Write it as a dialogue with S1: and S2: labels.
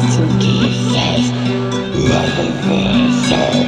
S1: It's okay, says, Love